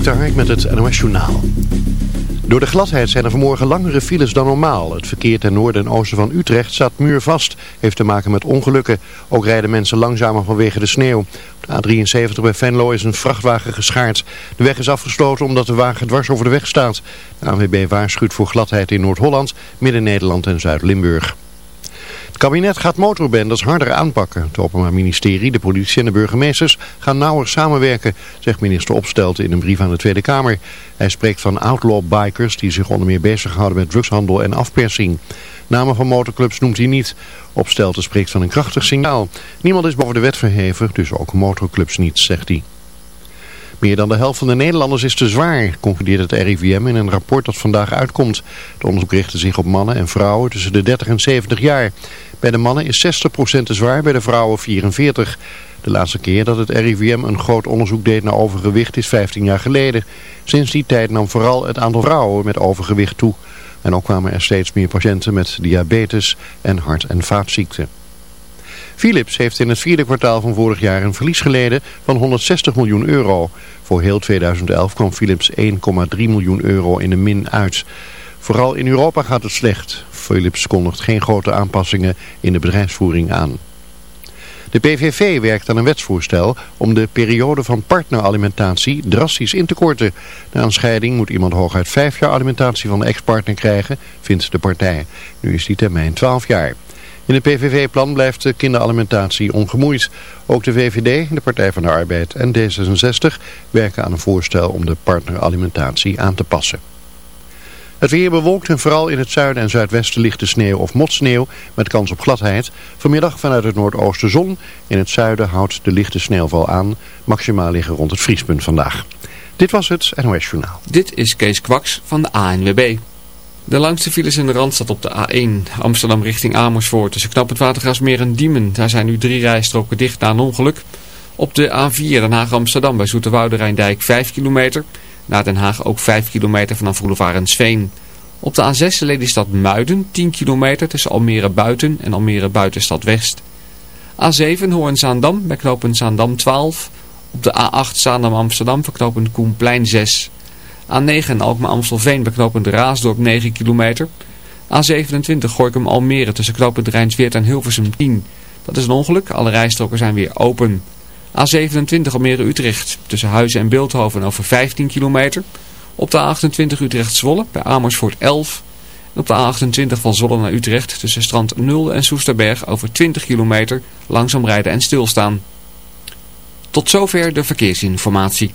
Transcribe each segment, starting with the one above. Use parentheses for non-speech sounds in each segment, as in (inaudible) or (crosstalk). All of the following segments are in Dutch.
Dik Hark met het NOS Journaal. Door de gladheid zijn er vanmorgen langere files dan normaal. Het verkeer ten noorden en oosten van Utrecht staat muurvast. Heeft te maken met ongelukken. Ook rijden mensen langzamer vanwege de sneeuw. Op de A73 bij Venlo is een vrachtwagen geschaard. De weg is afgesloten omdat de wagen dwars over de weg staat. De ANWB waarschuwt voor gladheid in Noord-Holland, Midden-Nederland en Zuid-Limburg. Kabinet gaat motorbenders harder aanpakken. Het Openbaar Ministerie, de politie en de burgemeesters gaan nauwer samenwerken, zegt minister Opstelten in een brief aan de Tweede Kamer. Hij spreekt van outlaw bikers die zich onder meer bezighouden met drugshandel en afpersing. Namen van motorclubs noemt hij niet. Opstelten spreekt van een krachtig signaal. Niemand is boven de wet verheven, dus ook motorclubs niet, zegt hij. Meer dan de helft van de Nederlanders is te zwaar, concludeert het RIVM in een rapport dat vandaag uitkomt. Het onderzoek richtte zich op mannen en vrouwen tussen de 30 en 70 jaar. Bij de mannen is 60% te zwaar, bij de vrouwen 44%. De laatste keer dat het RIVM een groot onderzoek deed naar overgewicht is 15 jaar geleden. Sinds die tijd nam vooral het aantal vrouwen met overgewicht toe. En ook kwamen er steeds meer patiënten met diabetes en hart- en vaatziekten. Philips heeft in het vierde kwartaal van vorig jaar een verlies geleden van 160 miljoen euro. Voor heel 2011 kwam Philips 1,3 miljoen euro in de min uit. Vooral in Europa gaat het slecht. Philips kondigt geen grote aanpassingen in de bedrijfsvoering aan. De PVV werkt aan een wetsvoorstel om de periode van partneralimentatie drastisch in te korten. Na een scheiding moet iemand hooguit vijf jaar alimentatie van de ex-partner krijgen, vindt de partij. Nu is die termijn 12 jaar. In het PVV-plan blijft de kinderalimentatie ongemoeid. Ook de VVD, de Partij van de Arbeid en D66 werken aan een voorstel om de partneralimentatie aan te passen. Het weer bewolkt en vooral in het zuiden en zuidwesten ligt de sneeuw of motsneeuw met kans op gladheid. Vanmiddag vanuit het noordoosten zon. In het zuiden houdt de lichte sneeuwval aan. Maximaal liggen rond het vriespunt vandaag. Dit was het NOS Journaal. Dit is Kees Kwaks van de ANWB. De langste files in de Randstad op de A1 Amsterdam richting Amersfoort tussen knap het Watergrasmeer en Diemen. Daar zijn nu drie rijstroken dicht na een ongeluk. Op de A4 Den Haag Amsterdam bij Zoeterwoude Rijndijk 5 kilometer... Naar Den Haag ook 5 kilometer vanaf Boulevard en Sveen. Op de A6 Lelystad Muiden 10 kilometer tussen Almere Buiten en Almere Buitenstad West. A7 Hoorn-Zaandam bij knooppunt Zaandam 12. Op de A8 Zaandam Amsterdam verknopend Koenplein 6. A9 Alkmaar Amstelveen bij knooppunt Raasdorp 9 kilometer. A27 Gorkum Almere tussen knooppunt Rijnsweert en Hilversum 10. Dat is een ongeluk, alle rijstroken zijn weer open. A27 Almere Utrecht tussen Huizen en Beeldhoven over 15 kilometer. Op de A28 Utrecht-Zwolle bij Amersfoort 11. En op de A28 van Zwolle naar Utrecht tussen Strand 0 en Soesterberg over 20 kilometer langzaam rijden en stilstaan. Tot zover de verkeersinformatie.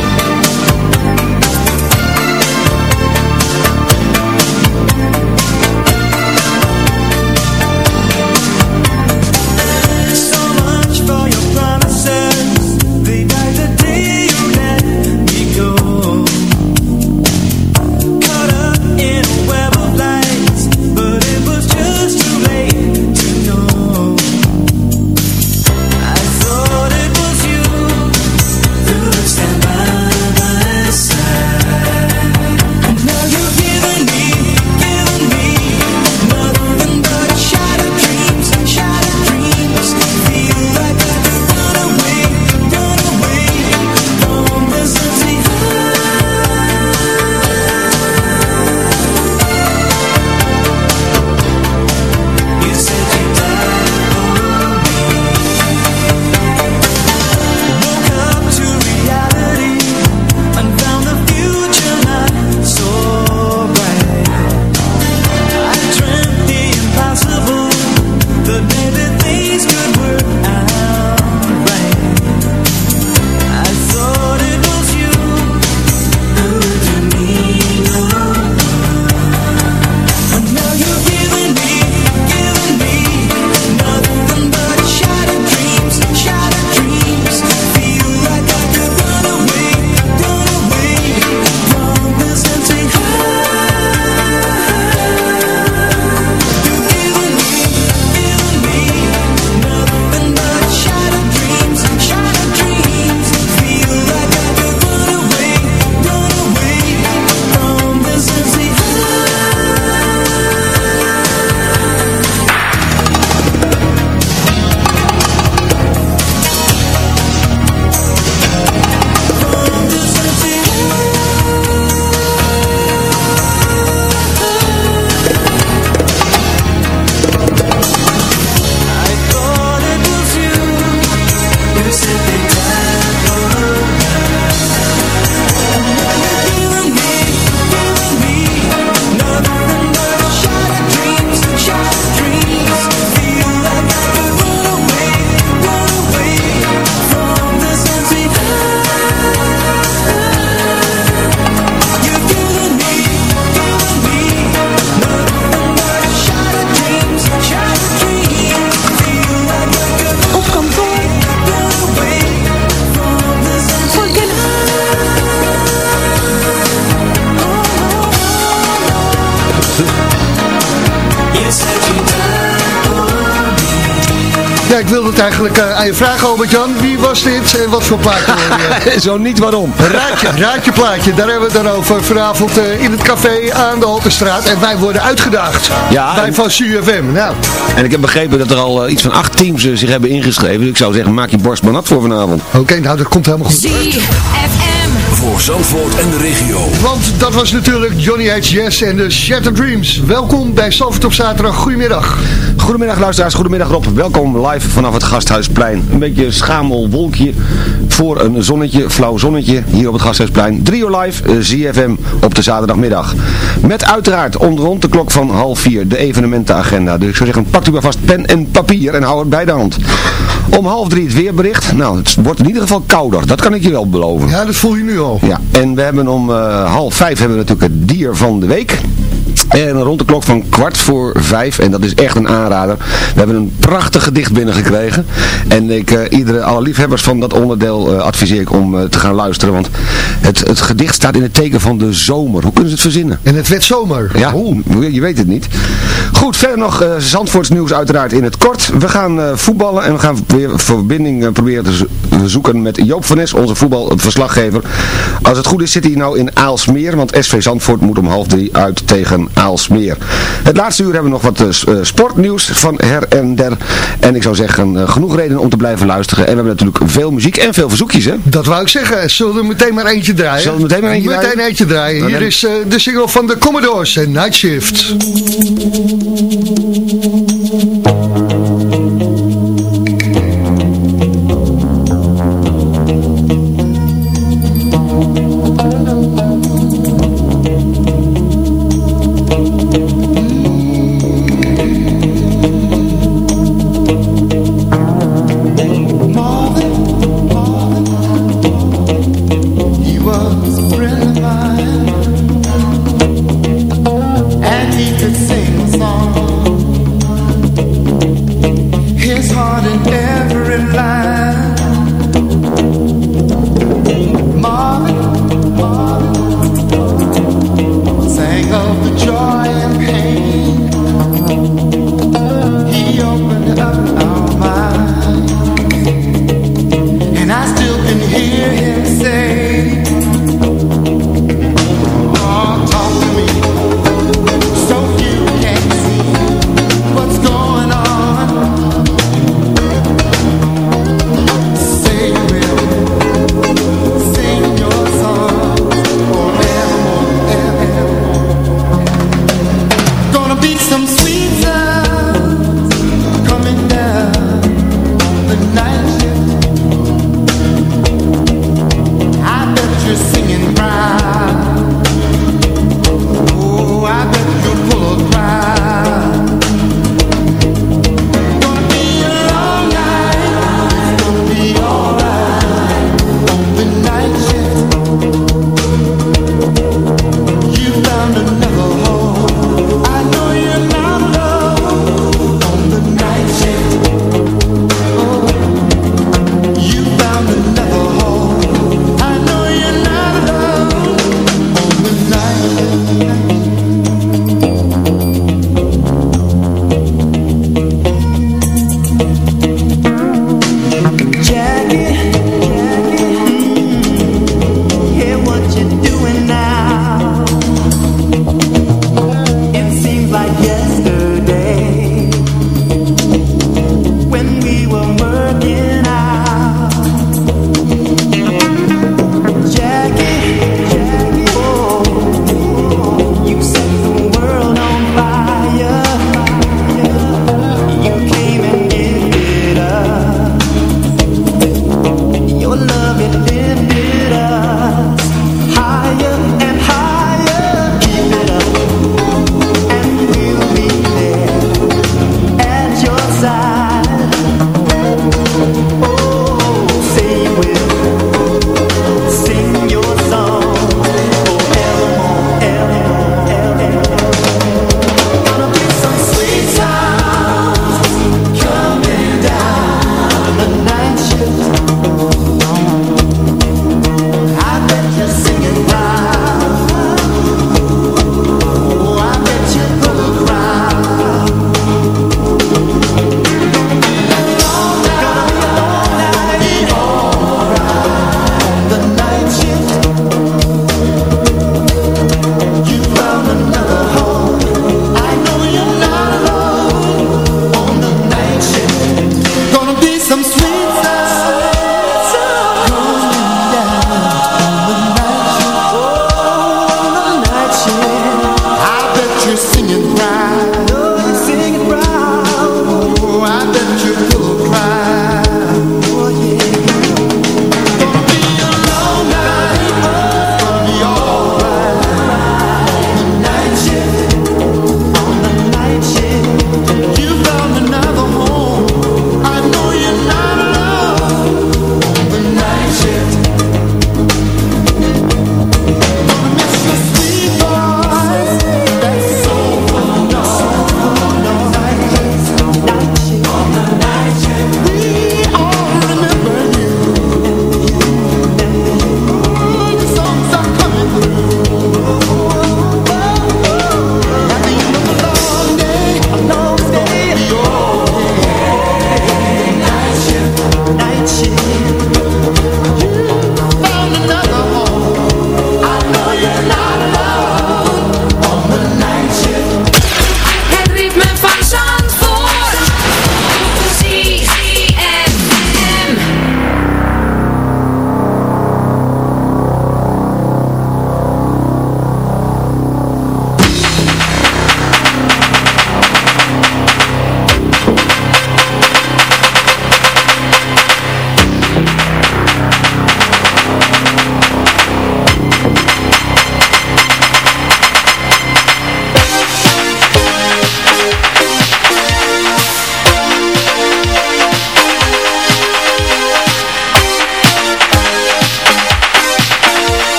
Je vragen, Albert-Jan. Wie was dit en wat voor plaatje hoor je? (laughs) Zo niet waarom. Raadje, raadje plaatje, daar hebben we het dan over vanavond eh, in het café aan de Halterstraat. En wij worden uitgedaagd. Ja, Wij en- van CUFM. Nou, En ik heb begrepen dat er al eh, iets van acht teams eh, zich hebben ingeschreven. Dus ik zou zeggen, maak je borst maar nat voor vanavond. oké, nou dat komt helemaal goed. ZFM. Voor Zandvoort en de regio. Want dat was natuurlijk Johnny H. Yes en de Shattered Dreams. Welkom bij Salford op zaterdag. Goedemiddag. Goedemiddag luisteraars, goedemiddag Rob. Welkom live vanaf het Gasthuisplein. Een beetje schamel wolkje voor een zonnetje, flauw zonnetje hier op het Gasthuisplein. 3 uur live, eh, ZFM op de zaterdagmiddag. Met uiteraard rond de klok van half vier de evenementenagenda. Dus ik zou zeggen, pakt u maar vast pen en papier en hou het bij de hand. Om half drie het weerbericht. Nou, het wordt in ieder geval kouder. Dat kan ik je wel beloven. Ja, dat voel je nu al. Ja, en we hebben om eh, half vijf hebben we natuurlijk het dier van de week. En rond de klok van kwart voor vijf, en dat is echt een aanrader. We hebben een prachtig gedicht binnengekregen. En ik, eh, iedere, alle liefhebbers van dat onderdeel eh, adviseer ik om eh, te gaan luisteren. Want het, het gedicht staat in het teken van de zomer. Hoe kunnen ze het verzinnen? En het werd zomer. Ja, je weet het niet. Goed, verder nog Zandvoorts nieuws uiteraard in het kort. We gaan voetballen en we gaan weer verbinding proberen te zoeken met Joop van Nes, onze voetbalverslaggever. Als het goed is zit hij nou in Aalsmeer, want SV Zandvoort moet om half drie uit tegen Aalsmeer. Het laatste uur hebben we nog wat eh, eh, sportnieuws van her en der. En ik zou zeggen, eh, genoeg reden om te blijven luisteren. En we hebben natuurlijk veel muziek en veel verzoekjes, hè? Dat wou ik zeggen. Zullen we meteen maar eentje draaien? Zullen we meteen maar eentje meteen draaien? eentje draaien. Dan Hier is de single van de Commodores en Night Shift. heart and air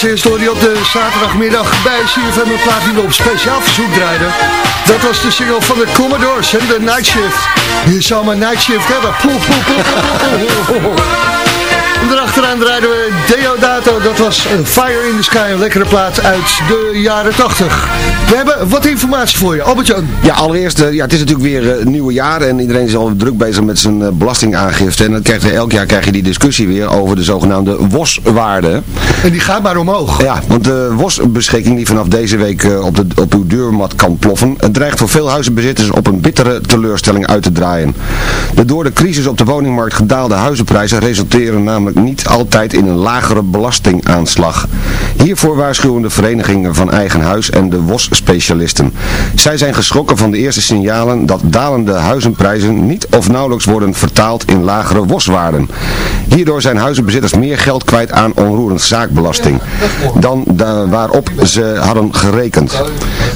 Als eerste op de zaterdagmiddag bij CFM een plaat die we op speciaal verzoek draaiden. Dat was de single van de Commodores en de Night Shift. Je zou maar Night Shift hebben. (laughs) En daarachteraan draaiden we Deodato, dat was Fire in the Sky, een lekkere plaat uit de jaren 80. We hebben wat informatie voor je, Albert-Jan. Ja, allereerst, eh, ja, het is natuurlijk weer eh, nieuwe jaar en iedereen is al druk bezig met zijn eh, belastingaangifte. En dan krijg je, elk jaar krijg je die discussie weer over de zogenaamde WOS-waarde. En die gaat maar omhoog. Ja, want de WOS-beschikking die vanaf deze week op, de, op uw deurmat kan ploffen, het dreigt voor veel huizenbezitters op een bittere teleurstelling uit te draaien. De door de crisis op de woningmarkt gedaalde huizenprijzen resulteren namelijk niet altijd in een lagere belastingaanslag. Hiervoor waarschuwen de verenigingen van eigen huis en de WOS-specialisten. Zij zijn geschrokken van de eerste signalen dat dalende huizenprijzen niet of nauwelijks worden vertaald in lagere WOS-waarden. Hierdoor zijn huizenbezitters meer geld kwijt aan onroerend zaakbelasting dan da- waarop ze hadden gerekend.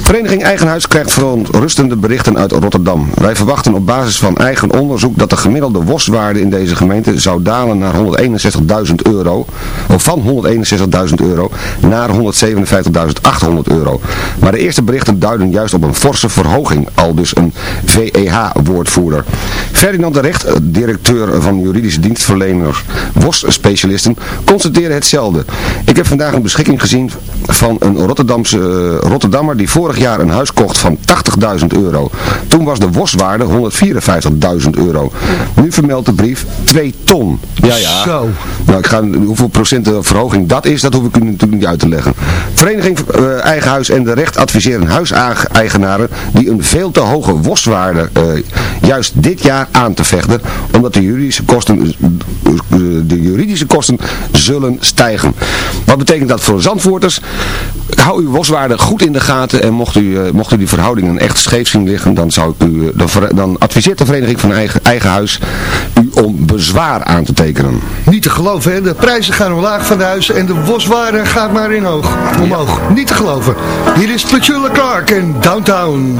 Vereniging Eigen Huis krijgt verontrustende berichten uit Rotterdam. Wij verwachten op basis van eigen onderzoek dat de gemiddelde WOS-waarde in deze gemeente zou dalen naar 161.000 euro, of van 161.000 euro naar 157.800 euro. Maar de eerste berichten duiden juist op een forse verhoging, al dus een VEH-woordvoerder. Ferdinand de Recht, directeur van juridische dienstverlener WOS-specialisten, constateerde hetzelfde. Ik heb vandaag een beschikking gezien van een Rotterdamse, eh, Rotterdammer die vorig jaar een huis kocht van 80.000 euro. Toen was de WOS-waarde 154.000 euro. Nu vermeldt de brief 2 ton. Ja, ja. Zo. Nou, ik ga, hoeveel procenten verhoging dat is, dat hoef ik u natuurlijk niet uit te leggen. Vereniging eh, Eigen Huis en de Recht adviseren huiseigenaren die een veel te hoge WOS-waarde eh, juist dit jaar aan te vechten, omdat de juridische kosten, eh, de juridische kosten zullen stijgen. Wat betekent dat voor Zandvoorters? Hou uw WOS-waarde goed in de gaten en mocht u, eh, mocht u die verhoudingen echt scheef zien liggen, dan, zou ik u, eh, dan, adviseert de Vereniging van eigen, eigen Huis om bezwaar aan te tekenen. Niet te geloven, hè? de prijzen gaan omlaag van de huizen en de boswaarde gaat maar in hoog, omhoog. Niet te geloven. Hier is Petula Clark in Downtown.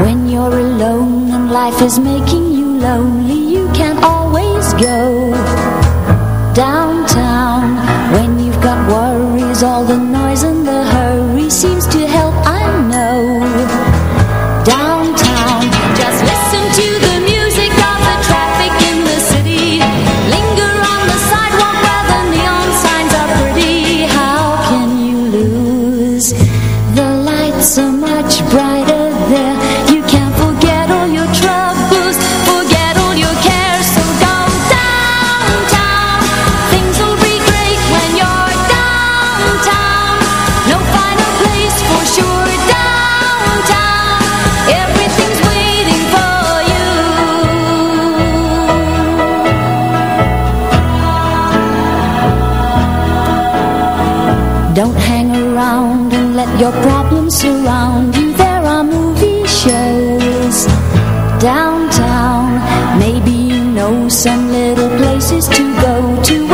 When you're alone and life is making you lonely, you can always go downtown. When you've got worries, all the noise and the hurry seems to help, downtown. Maybe you know some little places to go to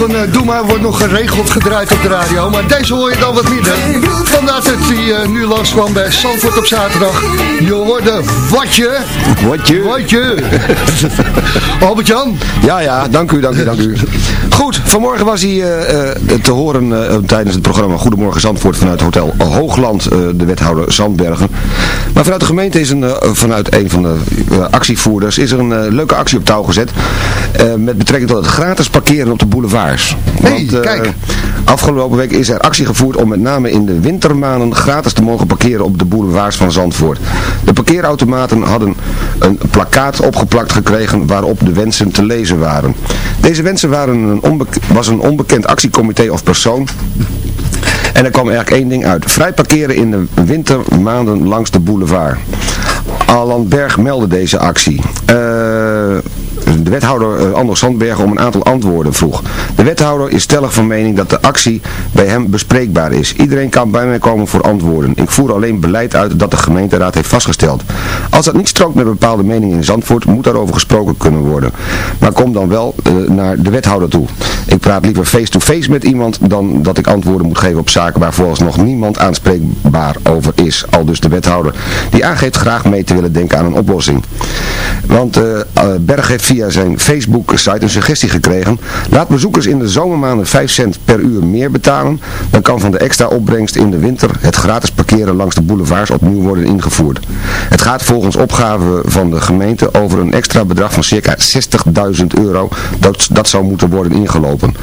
van uh, Doe Maar wordt nog geregeld gedraaid op de radio. Maar deze hoor je dan wat minder. Vandaar dat hij eh, nu langskwam bij Zandvoort op zaterdag. Je hoorde watje. Watje. Watje. (laughs) Albert-Jan. Ja, ja, dank u, dank u, dank u. Goed, vanmorgen was hij eh, te horen tijdens het programma Goedemorgen Zandvoort vanuit Hotel Hoogland, de wethouder Zandbergen. Maar vanuit de gemeente is een, vanuit een van de actievoerders, is er een leuke actie op touw gezet. Eh, met betrekking tot het gratis parkeren op de boulevards. Hey, eh, kijk. Afgelopen week is er actie gevoerd om met name in de wintermaanden gratis te mogen parkeren op de boulevards van Zandvoort. De parkeerautomaten hadden een plakkaat opgeplakt gekregen waarop de wensen te lezen waren. Deze wensen waren een was een onbekend actiecomité of persoon en er kwam eigenlijk één ding uit. Vrij parkeren in de wintermaanden langs de boulevard. Alan Berg meldde deze actie. Eh, de wethouder uh, Anders Sandbergen om een aantal antwoorden vroeg. De wethouder is stellig van mening dat de actie bij hem bespreekbaar is. Iedereen kan bij mij komen voor antwoorden. Ik voer alleen beleid uit dat de gemeenteraad heeft vastgesteld. Als dat niet strookt met bepaalde meningen in Zandvoort, moet daarover gesproken kunnen worden. Maar kom dan wel uh, naar de wethouder toe. Ik praat liever face-to-face -face met iemand dan dat ik antwoorden moet geven op zaken waar vooralsnog niemand aanspreekbaar over is. Al dus de wethouder. Die aangeeft graag mee te willen denken aan een oplossing. Want uh, Berg heeft via zijn Facebook-site een suggestie gekregen. Laat bezoekers in de zomermaanden 5 cent per uur meer betalen. Dan kan van de extra opbrengst in de winter het gratis parkeren langs de boulevards opnieuw worden ingevoerd. Het gaat volgens opgave van de gemeente over een extra bedrag van circa 60.000 euro. Dat, dat zou moeten worden ingelopen.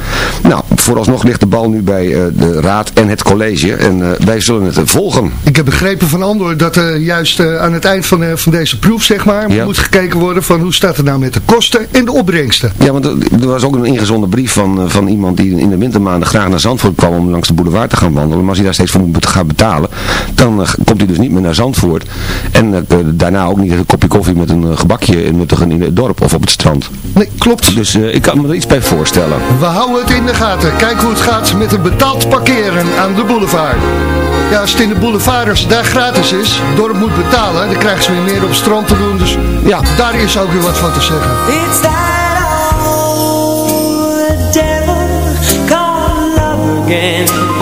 Nou, vooralsnog ligt de bal nu bij uh, de raad en het college. En uh, wij zullen het volgen. Ik heb begrepen van Andor dat uh, juist aan het eind van, van deze proef, zeg maar, ja. moet gekeken worden van hoe staat het nou met de kosten en de opbrengsten. Ja, want er was ook een ingezonden brief van, van iemand die in de wintermaanden graag naar Zandvoort kwam om langs de boulevard te gaan wandelen. Maar als hij daar steeds voor moet gaan betalen, dan komt hij dus niet meer naar Zandvoort. En daarna ook niet een kopje koffie met een gebakje in het dorp of op het strand. Nee, klopt. Dus ik kan me er iets bij voorstellen. We houden het in de gaten. Kijk hoe het gaat met het betaald parkeren aan de boulevard. Ja, als het in de boulevards daar gratis is, het dorp moet betalen, dan krijgen ze weer meer op het strand te doen. Dus ja, daar is ook weer wat van te zeggen. Again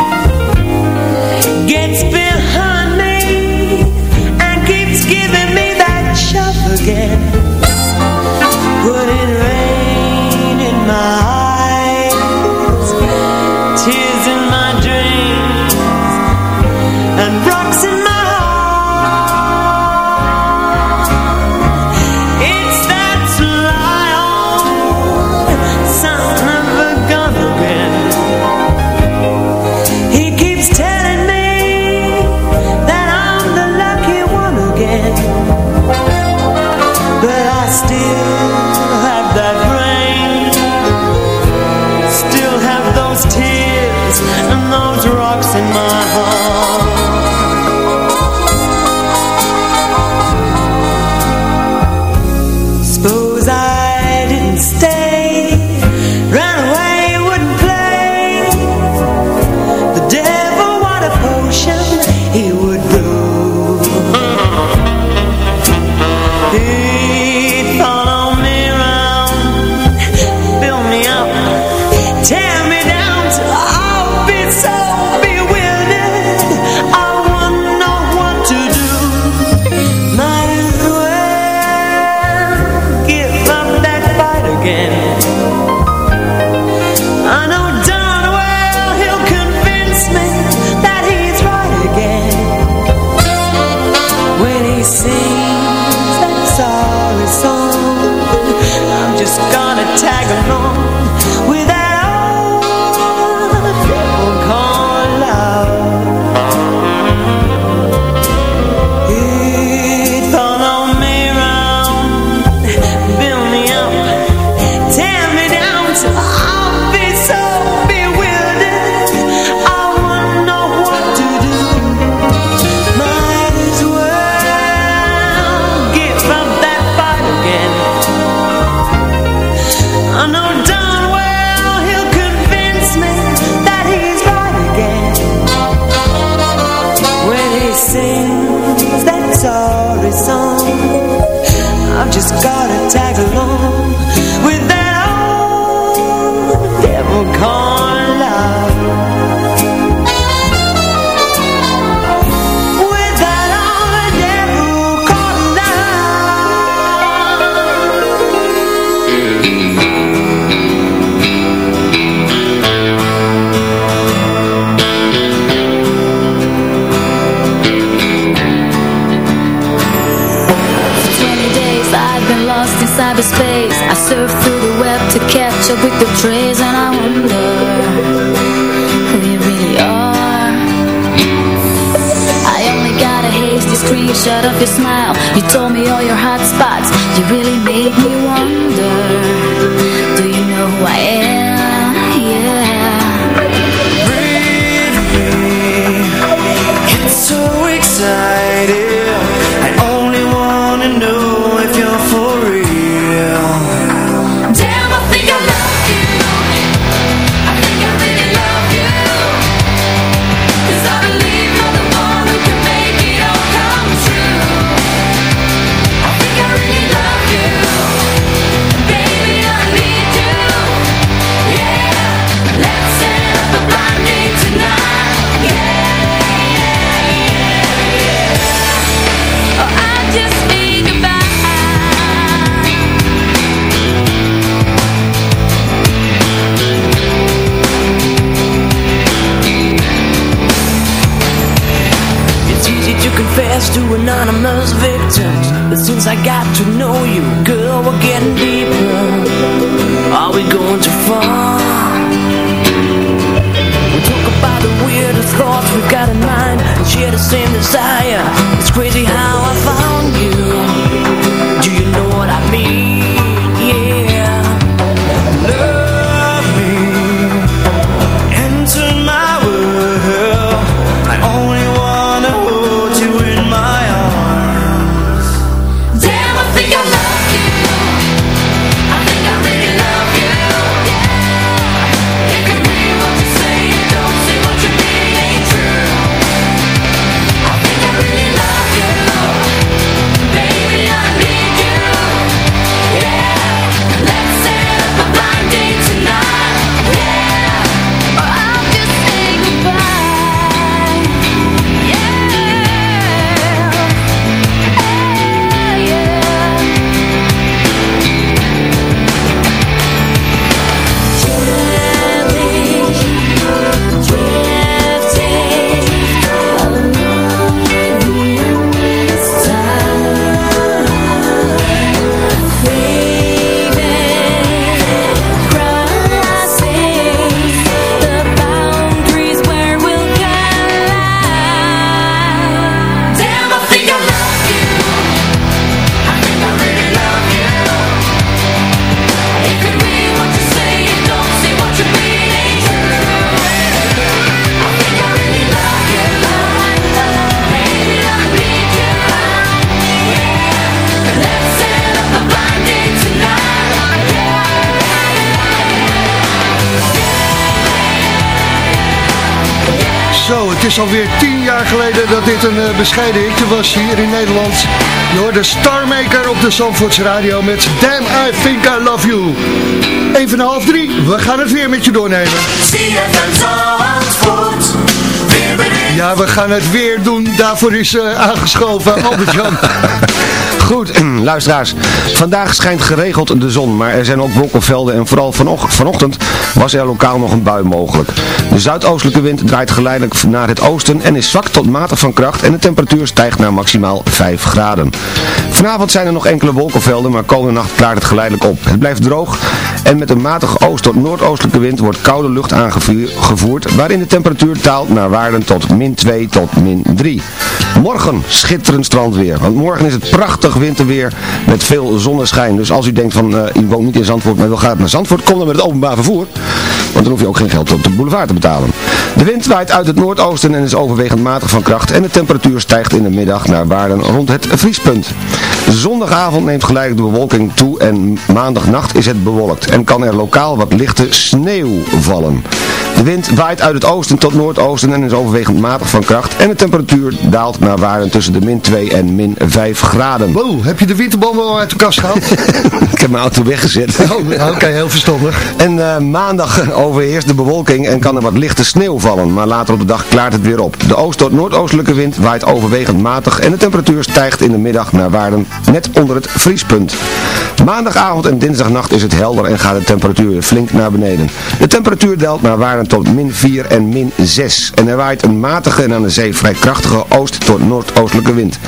is alweer tien jaar geleden dat dit een uh, bescheiden hitje was hier in Nederland. Je hoort de Starmaker op de Zandvoorts Radio met Damn I Think I Love You. Even half drie, we gaan het weer met je doornemen. Ja, we gaan het weer doen. Daarvoor is uh, aangeschoven Albert-Jan. (laughs) Goed, (clears throat) luisteraars. Vandaag schijnt geregeld de zon, maar er zijn ook wolkenvelden en vooral vanoch vanochtend was er lokaal nog een bui mogelijk. De zuidoostelijke wind draait geleidelijk naar het oosten en is zwak tot matig van kracht en de temperatuur stijgt naar maximaal 5 graden. Vanavond zijn er nog enkele wolkenvelden, maar komende nacht klaart het geleidelijk op. Het blijft droog en met een matige oost- tot noordoostelijke wind wordt koude lucht aangevoerd, waarin de temperatuur daalt naar waarden tot min 2 tot min 3. Morgen schitterend strandweer, want morgen is het prachtig winterweer met veel zonneschijn. Dus als u denkt van, uh, u woont niet in Zandvoort, maar wil gaan naar Zandvoort, kom dan met het openbaar vervoer. Want dan hoef je ook geen geld op de boulevard te betalen. De wind waait uit het noordoosten en is overwegend matig van kracht en de temperatuur stijgt in de middag naar waarden rond het vriespunt. Zondagavond neemt gelijk de bewolking toe en maandagnacht is het bewolkt en kan er lokaal wat lichte sneeuw vallen. De wind waait uit het oosten tot noordoosten en is overwegend matig van kracht en de temperatuur daalt naar waarden tussen de min 2 en min 5 graden. Wow, heb je de winterbanden al uit de kast gehaald? (laughs) Ik heb mijn auto weggezet. Oh, Oké, heel verstandig. En uh, maandag overheerst de bewolking en kan er wat lichte sneeuw vallen, maar later op de dag klaart het weer op. De oost- tot noordoostelijke wind waait overwegend matig en de temperatuur stijgt in de middag naar waarden net onder het vriespunt. Maandagavond en dinsdagnacht is het helder en gaat de temperatuur flink naar beneden. De temperatuur daalt naar waarden tot min 4 en min 6 en er waait een matige en aan de zee vrij krachtige oost- tot noordoostelijke wind.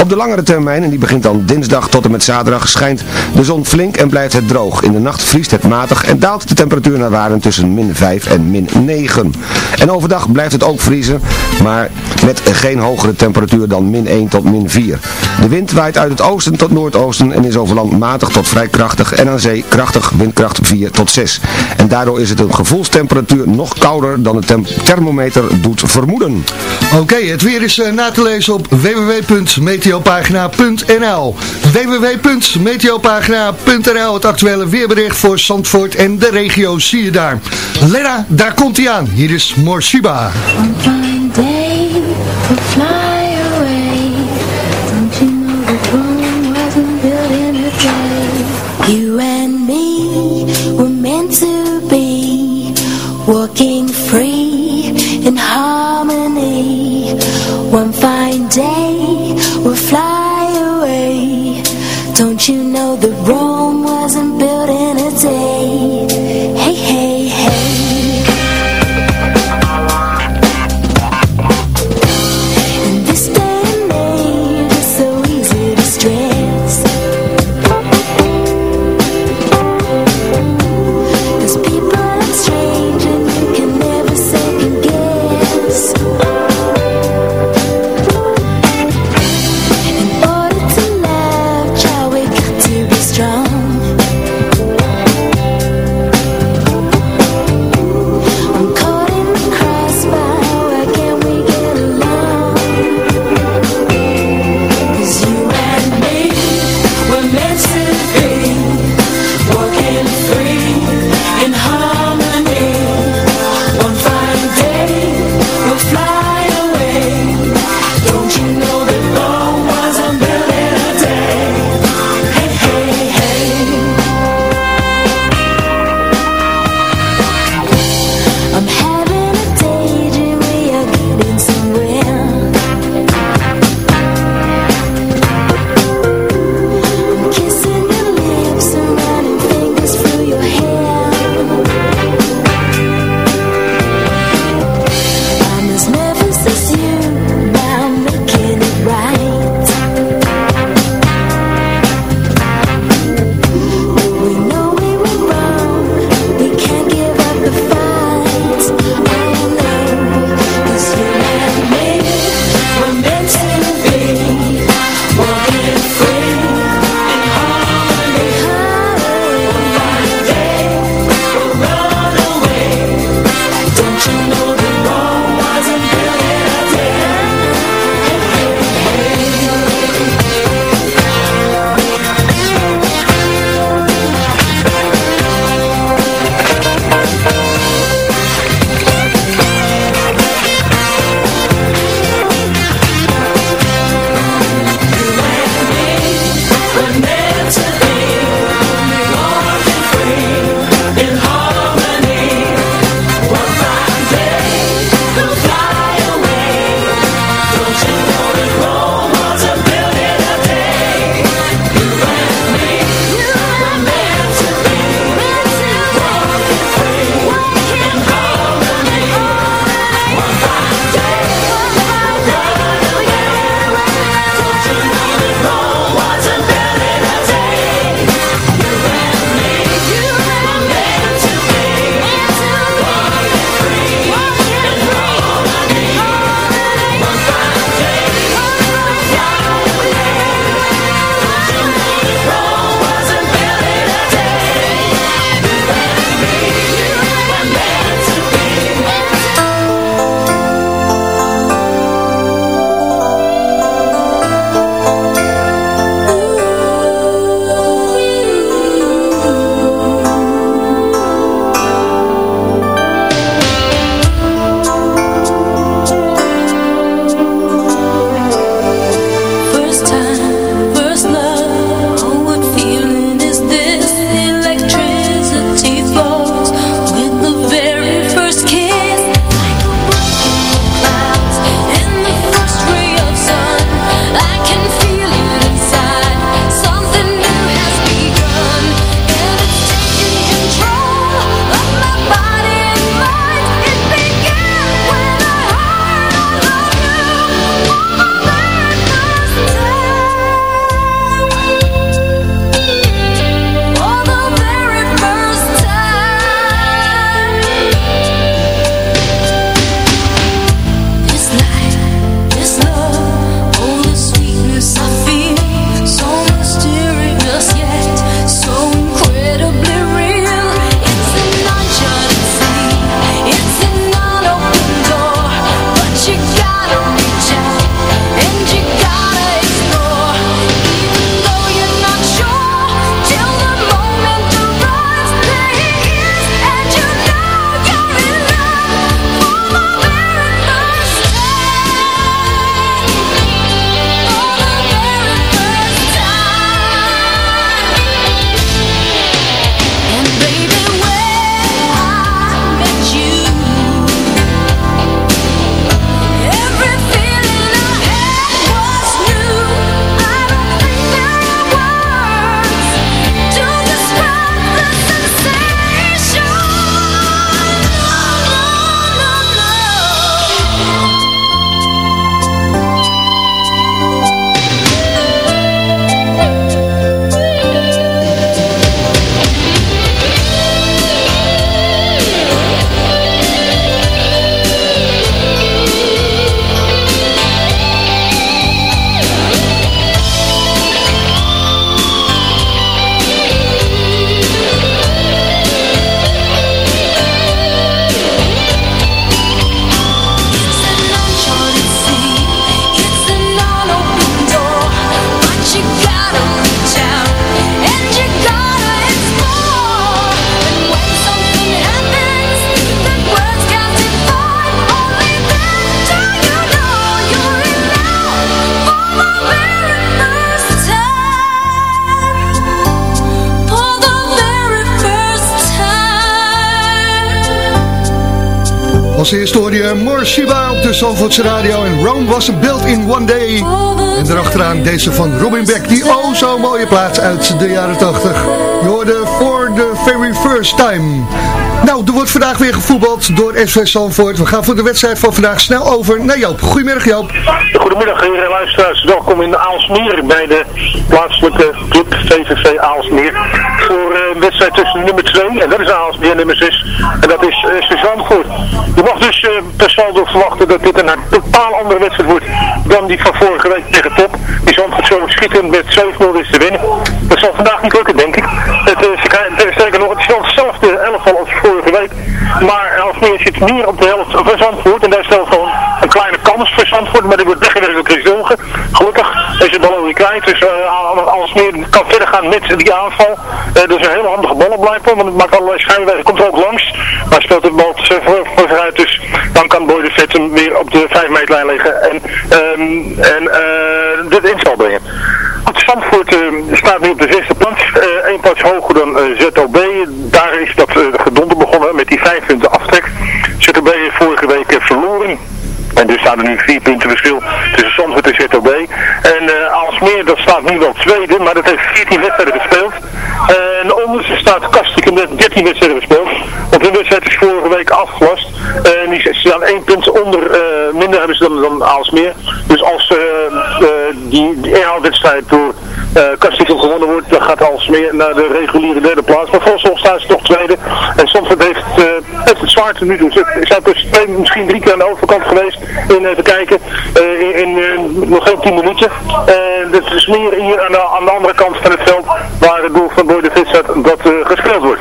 Op de langere termijn, en die begint dan dinsdag tot en met zaterdag, schijnt de zon flink en blijft het droog. In de nacht vriest het matig en daalt de temperatuur naar waarden tussen min 5 en min 9. En overdag blijft het ook vriezen, maar met geen hogere temperatuur dan min 1 tot min 4. De wind waait uit het oosten tot noordoosten en is over land matig tot vrij krachtig en aan zee krachtig windkracht 4 tot 6. En daardoor is het een gevoelstemperatuur nog kouder dan de thermometer doet vermoeden. Oké, het weer is uh, na te lezen op www.meteopagina.nl www.meteopagina.nl Het actuele weerbericht voor Zandvoort en de regio zie je daar. Lena, daar komt hij aan. Hier is Morshiba. Zandvoortse Radio en Rome was built in one day. En daarachteraan deze van Robin Beck, die oh zo mooie plaats uit de jaren 80. Je hoorde For the Very First Time. Nou, er wordt vandaag weer gevoetbald door SV Zandvoort. We gaan voor de wedstrijd van vandaag snel over naar Joop. Goedemiddag Joop. Goedemiddag luisteraars. Welkom in Aalsmeer bij de plaatselijke club VVV Aalsmeer. Voor eh, een wedstrijd tussen nummer 2 en dat is Aalsmeer nummer 6. En dat is SV Zandvoort. Je mag dus uh, per saldo verwachten dat dit een totaal andere wedstrijd wordt dan die van vorige week tegen Top. Die Zandvoort zo schieten met 7-0 is te winnen. Dat zal vandaag niet lukken denk ik. Het, krijgen, sterker nog, het is wel hetzelfde elftal als vorige week. Maar Aalsmeer zit meer op de helft van Zandvoort en daar stelt gewoon een kleine kans voor Zandvoort. Maar die wordt weggewerkt door Chris is bal kwijt. Dus uh, Aalsmeer kan verder gaan met die aanval. Uh, is een hele handige bal blijkbaar. Want het maakt allerlei schijnwegen. Komt er ook langs. Maar speelt de bal voor, voor zich uit. Dus dan kan Boy de Vet hem weer op de 5 meterlijn leggen. En, um, en uh, dit in zal brengen. Het Zandvoort uh, staat nu op de zesde plaats. Eén plaats hoger dan ZOB. Daar is dat gedonder begonnen met die vijf punten aftrek. ZOB heeft vorige week verloren. En dus staan er nu vier punten verschil tussen Zandvoort en ZOB. En all Alsmeer, dat staat nu wel tweede, maar dat heeft 14 wedstrijden gespeeld. En onderste staat Kastikum met 13 wedstrijden gespeeld. Want hun wedstrijd is vorige week afgelast. En die staan één punt onder, uh, minder hebben ze dan, dan Alsmeer. Dus als uh, die, die inhaalwedstrijd door uh, Kastikum gewonnen wordt, dan gaat Alsmeer naar de reguliere derde plaats. Maar volgens ons staan ze toch tweede. En Zandvoort heeft, heeft het zwaar te nu doen. Ze zijn dus twee, misschien drie keer aan de overkant geweest in even kijken, in, in nog geen 10 minuten. En het is meer hier aan de, aan de andere kant van het veld, waar het doel van Boy de Vis dat uh, gespeeld wordt.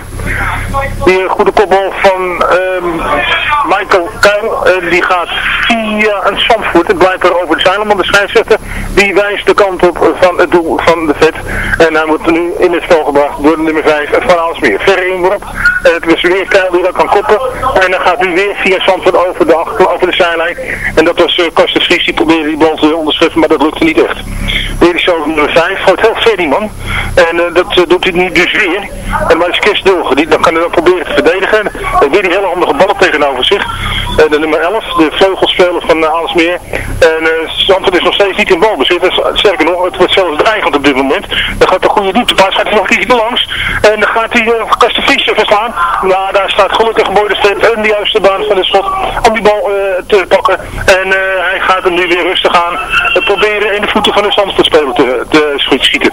Die goede kopbal van um, Michael Kuil, die gaat via een Zandvoort, het blijft er over de zeilen, want de scheidsrechter die wijst de kant op van het doel van de vet. En hij wordt nu in het spel gebracht door de nummer 5 van Aalsmeer. Verre inworp, het is weer Kuil die dat kan koppen. En dan gaat nu weer via Zandvoort over de, over de zijlijn. En dat was uh, Vries, die probeerde die bal te onderscheppen, maar dat lukte niet echt. Weer is nummer 5, gooit heel ver die man. En uh, dat doet hij nu dus weer. En maar is Kist Dulgen, dan kan hij dan proberen te verdedigen. En weer die hele handige bal tegenover zich. En de nummer 11, de vleugelspeler van Aalsmeer. En uh, is nog steeds niet in balbezit. Sterker nog, het wordt zelfs dreigend op dit moment. Dan gaat de goede dieptepaas, gaat hij nog een keertje langs. En dan gaat hij uh, verslaan. Nou, daar staat gelukkig mooie en de juiste baan van de schot om die bal te pakken. En hij gaat hem nu weer rustig aan proberen in de voeten van de Zandvoortspeler te, te schieten.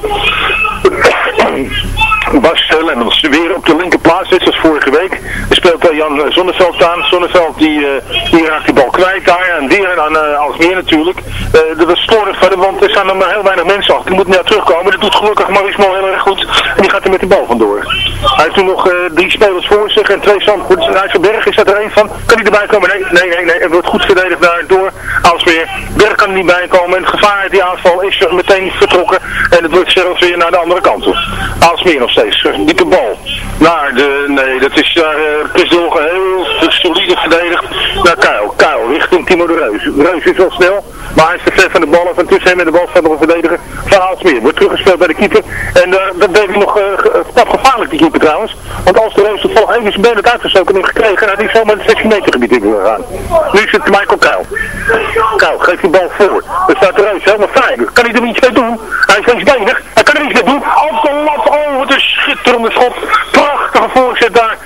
Bas uh, Lemmels weer op de linkerplaats, net zoals vorige week. Er speelt uh, Jan Zonneveld aan. Zonneveld die, uh, die raakt die bal kwijt daar. En weer aan uh, Alsmeer natuurlijk. Uh, dat was slordig verder, want er staan nog maar heel weinig mensen achter. Die moeten nu terugkomen. Dat doet gelukkig Maurice heel erg goed. En die gaat er met de bal vandoor. Hij heeft nu nog uh, drie spelers voor zich en twee Zandvoorts. Rijsselberg is dat er één van. Kan hij erbij komen? Nee, nee, nee. nee. Het wordt goed verdedigd daar door Alsmeer. Berg kan er niet bij komen. En het gevaar die aanval is meteen vertrokken. En het wordt zelfs weer naar de andere kant toe. Alsmeer nog steeds. Diepe bal. Naar de, nee, dat is daar, uh, Chris Dolgen heel solide verdedigd. Naar Kuil. Kuil richting Timo de Reus. Reus is wel snel, maar hij is te ver van de bal. En tussen hem en de bal staat nog een verdediger van. Wordt teruggespeeld bij de keeper. En dat deed hij nog uh, gevaarlijk, die keeper trouwens. Want als de Reus toevallig even zijn had uitgestoken en gekregen, had hij zomaar het 16 meter gebied in gaan. Nu is het Michael Kuil. Kuil geeft die bal voor. Er staat de Reus helemaal fijn. Kan hij er niets mee doen? Hij is linksbenig. Hij kan er niets mee doen. Op de lat. Oh, een schitterende schot. Prachtige voorzet daar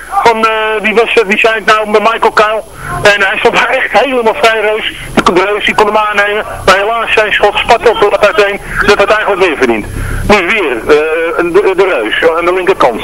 wie was wie zei het nou, met Michael Kuil. En hij stond echt helemaal vrij reus. De reus die kon hem aannemen. Maar helaas zijn schot spat op de uiteen. Dat had eigenlijk weer verdiend. Nu weer uh, de, reus aan de linkerkant.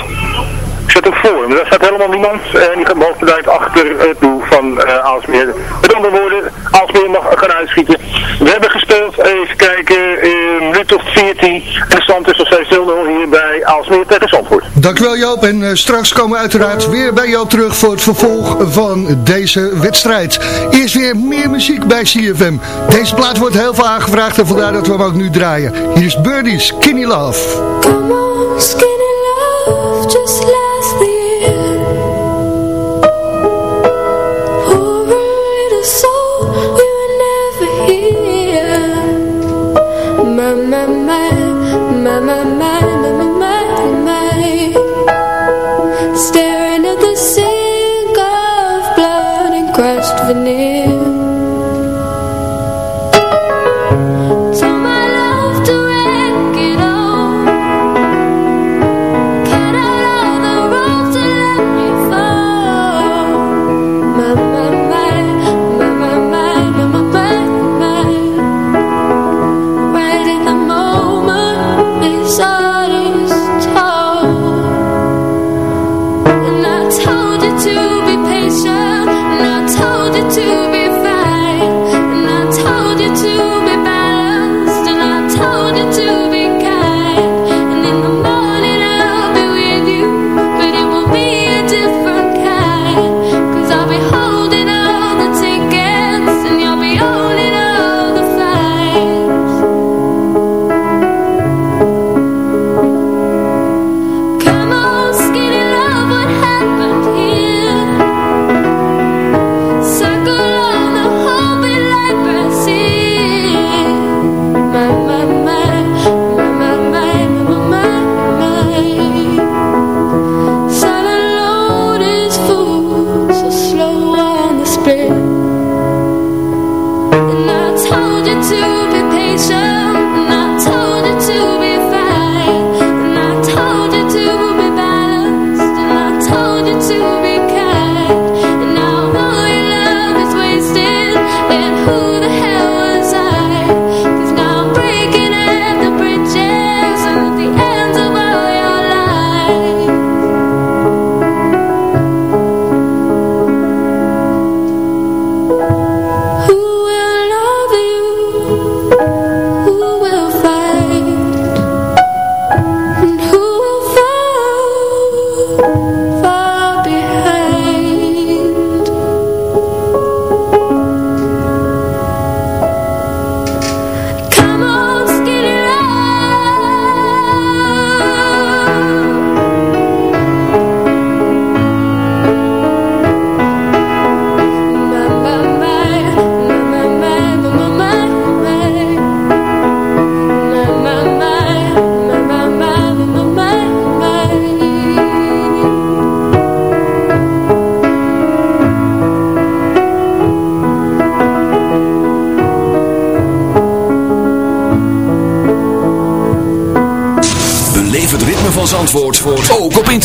Zet hem voor, maar daar staat helemaal niemand. En die gaat bovendien achter het doel van uh, Aalsmeer. Met andere woorden, Aalsmeer mag gaan uitschieten. We hebben gespeeld, even kijken, een minuut 14. En de stand is nog steeds 0-0 hier bij Aalsmeer tegen Zandvoort. Dankjewel Joop. En uh, straks komen we uiteraard weer bij jou terug voor het vervolg van deze wedstrijd. Eerst weer meer muziek bij CFM. Deze plaat wordt heel veel aangevraagd en vandaar dat we hem ook nu draaien. Hier is Birdie, Skinny Love. Come on, skinny www.zfmzandvoort.nl When the wind is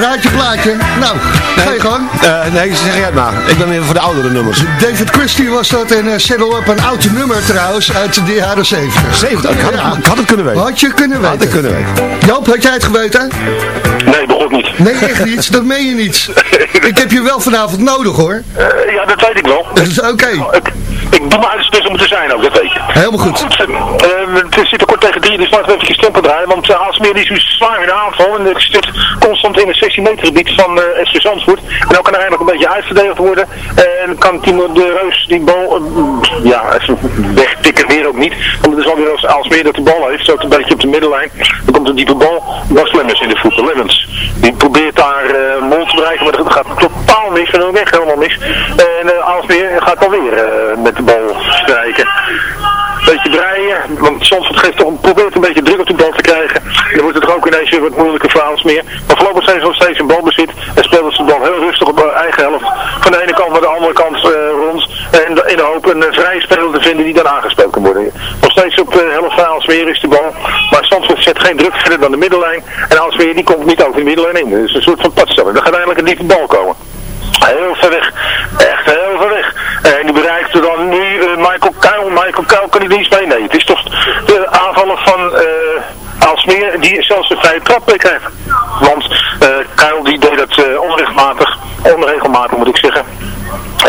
Albert-Jan. Raad je plaatje. Nou, ga je gang. Eh, nee, zeg jij het maar. Ik ben weer voor de oudere nummers. David Christie was dat en uh, Settle Up, een oud nummer trouwens, uit de jaren 70. 70? Ik had, Ja. ik had het kunnen weten. Had je kunnen Had ik weten. kunnen weten. Joop, had jij het geweten? Nee, begon niet. Nee, echt niet. Dat meen je niet. (laughs) Ik heb je wel vanavond nodig hoor. Eh, ja, dat weet ik wel. Oké, Ik, ik doe mijn om te zijn ook, dat weet je. helemaal goed. Goed, eh, eh, het zit er kort tegen drie, dus laten we even stempel draaien. Want uh, Aalsmeer is nu zwaar in de aanval en het zit constant in het 16 meter gebied van uh, SV Zandvoort. En dan kan er eigenlijk een beetje uitverdedigd worden. En kan Timo de Reus die bal, eh, ja, wegtikken weer ook niet. Want het is alweer als Aalsmeer dat de bal heeft, zo een beetje op de middenlijn. Dan komt een diepe bal, Bas Lemmens in de voeten, Lemmens. Die probeert daar uh, mol te bereiken, maar dat gaat totaal mis, en dan weg helemaal mis. En uh, Aalsmeer gaat alweer uh, met de bal strijken beetje breien, want Zandvoort geeft toch een, probeert een beetje druk op de bal te krijgen. Dan wordt het toch ook ineens weer wat moeilijke verhaals meer. Maar voorlopig zijn ze nog steeds in balbezit en spelen ze de bal heel rustig op de eigen helft. Van de ene kant naar de andere kant rond. En in de hoop een vrije speler te vinden die dan aangespeeld kan worden. Nog steeds op de helft van Aalsmeer is de bal. Maar Zandvoort zet geen druk verder dan de middellijn. En Aalsmeer die komt niet over de middellijn in. Is een soort van padstelling. Er gaat eigenlijk een diepe bal komen. Heel ver weg. Echt heel ver weg. En die bereikt er dan nu uh, Michael Kuil. Michael Kuil kan niet mee. Nee, het is toch de aanvaller van uh, Aalsmeer die zelfs de vrije trap krijgt. Want uh, Kuil die deed dat onregelmatig, onregelmatig moet ik zeggen.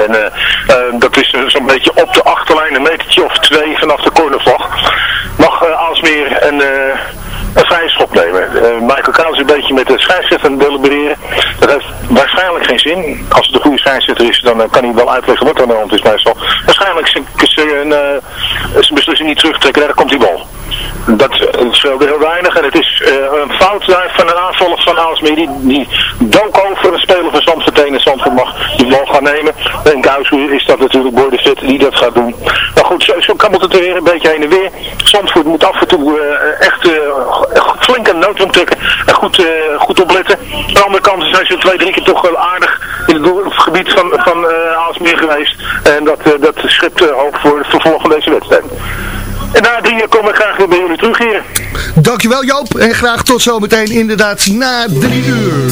En uh, uh, dat is zo'n beetje op de achterlijn, een metertje of twee vanaf de cornervlag. Mag uh, Aalsmeer een, een vrije schop nemen. Michael Kuil is een beetje met de scheidsrechter delibereren. Dat heeft waarschijnlijk geen zin. Als het een goede scheidsrechter is, dan kan hij wel uitleggen wat er aan de hand is meestal. Waarschijnlijk zijn beslissing niet terugtrekken, daar komt die bal. Dat scheelde heel weinig en het is uh, een fout daar van een aanvaller van Aalsmeer die, die dook over een speler van Zandvoort en Zandvoort mag die bal gaan nemen. En Kuishoer is dat natuurlijk Boy die dat gaat doen. Maar goed, zo, zo het er weer een beetje heen en weer. Zandvoort moet af en toe uh, echt uh, flink de noodrem trekken en goed, goed opletten. Aan de andere kant zijn ze twee, drie keer toch wel aardig in het, gebied van, van Aalsmeer geweest. En dat, dat schept hoop voor het vervolg van deze wedstrijd. En na drie uur kom ik graag weer bij jullie terug hier. Dankjewel Joop. En graag tot zometeen inderdaad na drie uur.